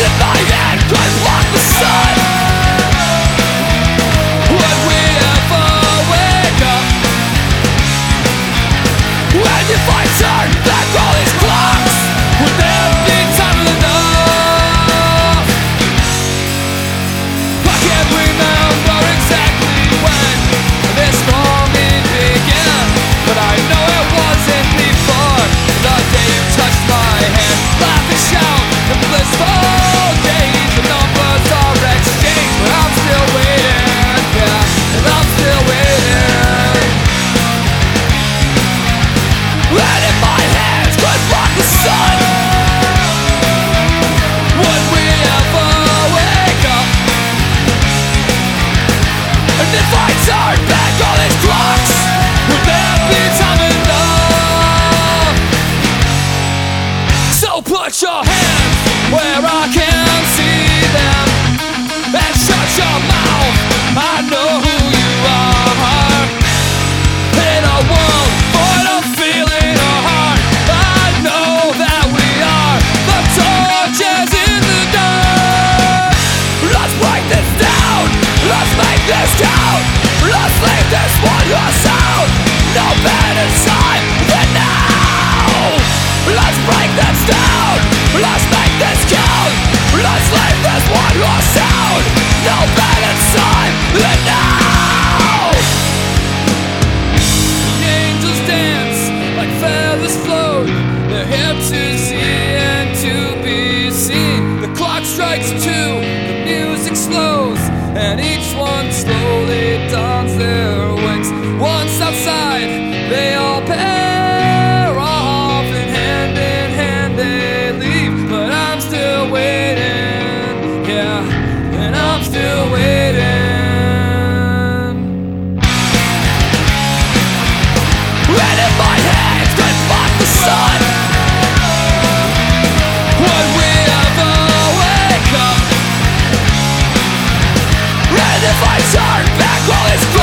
In my head, I've lost the sun Still waiting. And if my hands could the sun, would we ever wake up? And if I turn back all this.